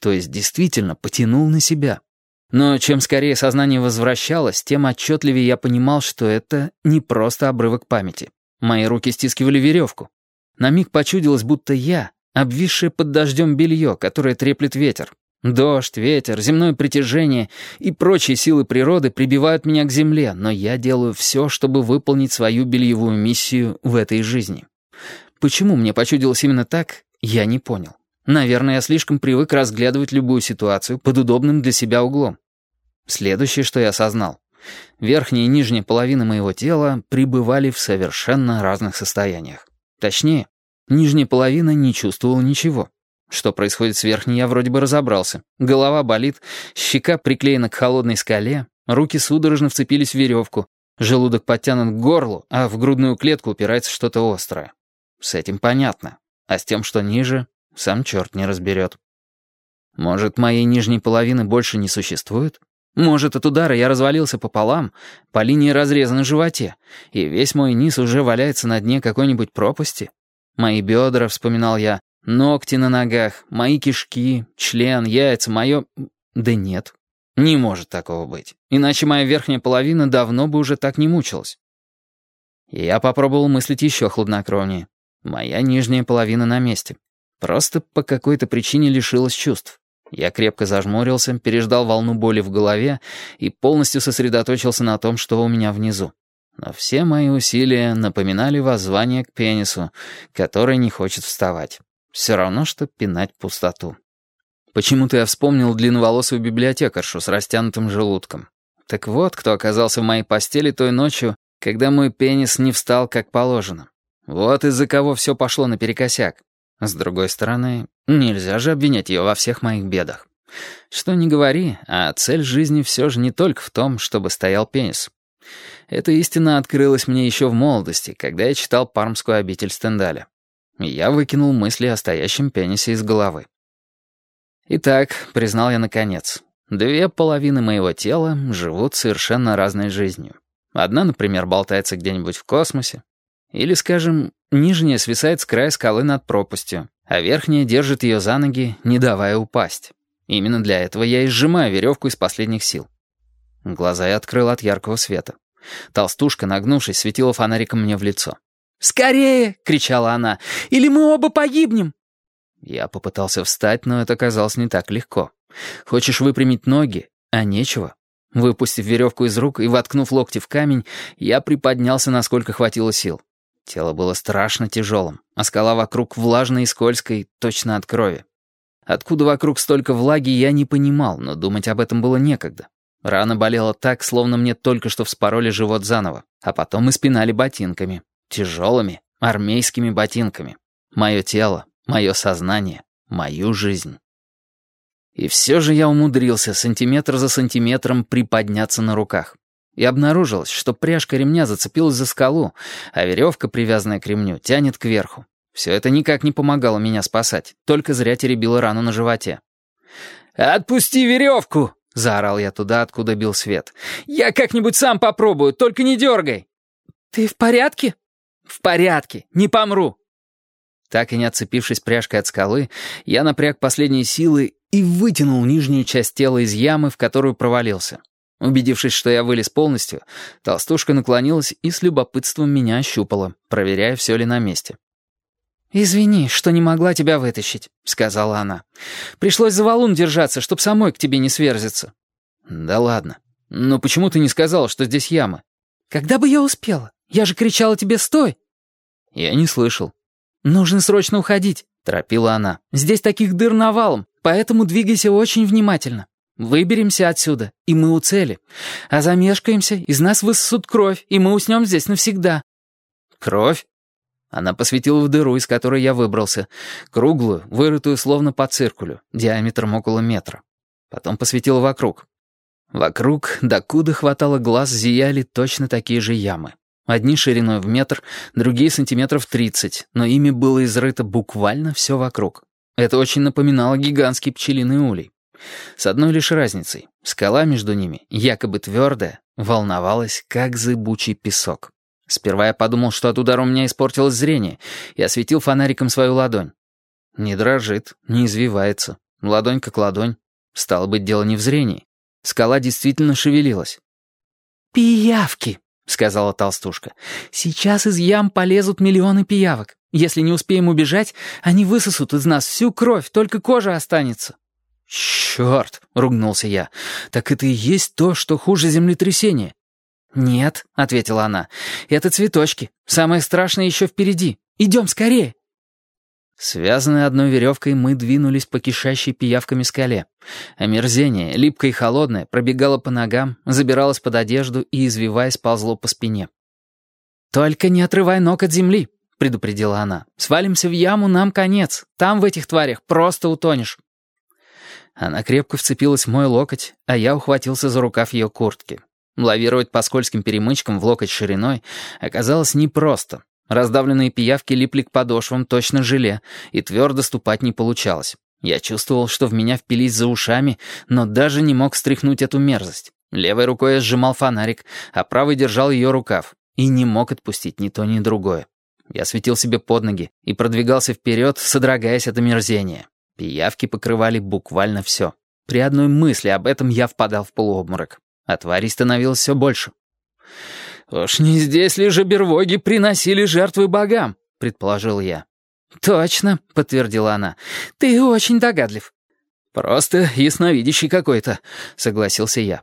то есть действительно потянул на себя. Но чем скорее сознание возвращалось, тем отчетливее я понимал, что это не просто обрывок памяти. Мои руки стискивали веревку. На миг почудилось, будто я, обвисшее под дождем белье, которое треплет ветер. Дождь, ветер, земное притяжение и прочие силы природы прибивают меня к земле, но я делаю все, чтобы выполнить свою бельевую миссию в этой жизни. Почему мне почудилось именно так, я не понял. Наверное, я слишком привык разглядывать любую ситуацию под удобным для себя углом. Следующее, что я осознал. Верхняя и нижняя половина моего тела пребывали в совершенно разных состояниях. Точнее, нижняя половина не чувствовала ничего. Что происходит с верхней, я вроде бы разобрался. Голова болит, щека приклеена к холодной скале, руки судорожно вцепились в веревку, желудок подтянут к горлу, а в грудную клетку упирается что-то острое. С этим понятно. А с тем, что ниже, сам черт не разберет. Может, моей нижней половины больше не существует? Может, от удара я развалился пополам, по линии разреза на животе, и весь мой низ уже валяется на дне какой-нибудь пропасти? Мои бедра, вспоминал я, ногти на ногах, мои кишки, член, яйца, мое... Да нет, не может такого быть. Иначе моя верхняя половина давно бы уже так не мучилась. Я попробовал мыслить еще хладнокровнее. Моя нижняя половина на месте. Просто по какой-то причине лишилась чувств. Я крепко зажмурился, переждал волну боли в голове и полностью сосредоточился на том, что у меня внизу. Но все мои усилия напоминали воззвание к пенису, который не хочет вставать. Все равно, что пинать пустоту. Почему-то я вспомнил длинноволосую библиотекаршу с растянутым желудком. Так вот, кто оказался в моей постели той ночью, когда мой пенис не встал как положено. Вот из-за кого все пошло наперекосяк. С другой стороны, нельзя же обвинять ее во всех моих бедах. Что ни говори, а цель жизни все же не только в том, чтобы стоял пенис. Эта истина открылась мне еще в молодости, когда я читал пармскую обитель Стендаля. Я выкинул мысли о стоящем пенисе из головы. Итак, признал я наконец, две половины моего тела живут совершенно разной жизнью. Одна, например, болтается где-нибудь в космосе, или, скажем, нижняя свисает с края скалы над пропастью, а верхняя держит ее за ноги, не давая упасть. Именно для этого я и сжимаю веревку из последних сил. Глаза я открыл от яркого света. Толстушка, нагнувшись, светила фонариком мне в лицо. «Скорее!» — кричала она. «Или мы оба погибнем!» Я попытался встать, но это оказалось не так легко. Хочешь выпрямить ноги, а нечего. Выпустив веревку из рук и воткнув локти в камень, я приподнялся, насколько хватило сил. Тело было страшно тяжелым, а скала вокруг влажной и скользкой, точно от крови. Откуда вокруг столько влаги, я не понимал, но думать об этом было некогда. Рана болела так, словно мне только что вспороли живот заново, а потом испинали ботинками. Тяжелыми, армейскими ботинками. Мое тело, мое сознание, мою жизнь. И все же я умудрился сантиметр за сантиметром приподняться на руках и обнаружилось, что пряжка ремня зацепилась за скалу, а веревка, привязанная к ремню, тянет кверху. Все это никак не помогало меня спасать, только зря теребило рану на животе. «Отпусти веревку!» — заорал я туда, откуда бил свет. «Я как-нибудь сам попробую, только не дергай!» «Ты в порядке?» «В порядке, не помру!» Так и не отцепившись пряжкой от скалы, я напряг последние силы и вытянул нижнюю часть тела из ямы, в которую провалился. Убедившись, что я вылез полностью, толстушка наклонилась и с любопытством меня ощупала, проверяя, все ли на месте. «Извини, что не могла тебя вытащить», — сказала она. «Пришлось за валун держаться, чтоб самой к тебе не сверзиться». «Да ладно. Но почему ты не сказала, что здесь яма?» «Когда бы я успела? Я же кричала тебе «стой!»» Я не слышал. «Нужно срочно уходить», — торопила она. «Здесь таких дыр навалом, поэтому двигайся очень внимательно». Выберемся отсюда, и мы у цели. А замешкаемся, из нас высосут кровь, и мы уснем здесь навсегда». «Кровь?» Она посветила в дыру, из которой я выбрался, круглую, вырытую словно по циркулю, диаметром около метра. Потом посветила вокруг. Вокруг, докуда хватало глаз, зияли точно такие же ямы. Одни шириной в метр, другие сантиметров тридцать, но ими было изрыто буквально все вокруг. Это очень напоминало гигантский пчелиный улей. С одной лишь разницей. Скала между ними, якобы твердая, волновалась, как зыбучий песок. Сперва я подумал, что от удара у меня испортилось зрение, и осветил фонариком свою ладонь. Не дрожит, не извивается, Ладонь как ладонь. Стало быть, дело не в зрении. Скала действительно шевелилась. «Пиявки!» — сказала толстушка. «Сейчас из ям полезут миллионы пиявок. Если не успеем убежать, они высосут из нас всю кровь, только кожа останется». «Черт!» — ругнулся я. «Так это и есть то, что хуже землетрясения». «Нет», — ответила она, — «это цветочки. Самое страшное еще впереди. Идем скорее». Связанные одной веревкой, мы двинулись по кишащей пиявками скале. Омерзение, липкое и холодное, пробегало по ногам, забиралось под одежду и, извиваясь, ползло по спине. «Только не отрывай ног от земли», — предупредила она. «Свалимся в яму, нам конец. Там в этих тварях просто утонешь». Она крепко вцепилась в мой локоть, а я ухватился за рукав ее куртки. Лавировать по скользким перемычкам в локоть шириной оказалось непросто. Раздавленные пиявки липли к подошвам точно желе, и твердо ступать не получалось. Я чувствовал, что в меня впились за ушами, но даже не мог стряхнуть эту мерзость. Левой рукой я сжимал фонарик, а правой держал ее рукав, и не мог отпустить ни то, ни другое. Я светил себе под ноги и продвигался вперед, содрогаясь от омерзения. Пиявки покрывали буквально все. При одной мысли об этом я впадал в полуобморок, а тварей становилось все больше. «Уж не здесь ли же бервоги приносили жертвы богам?» — предположил я. «Точно», — подтвердила она. «Ты очень догадлив». «Просто ясновидящий какой-то», — согласился я.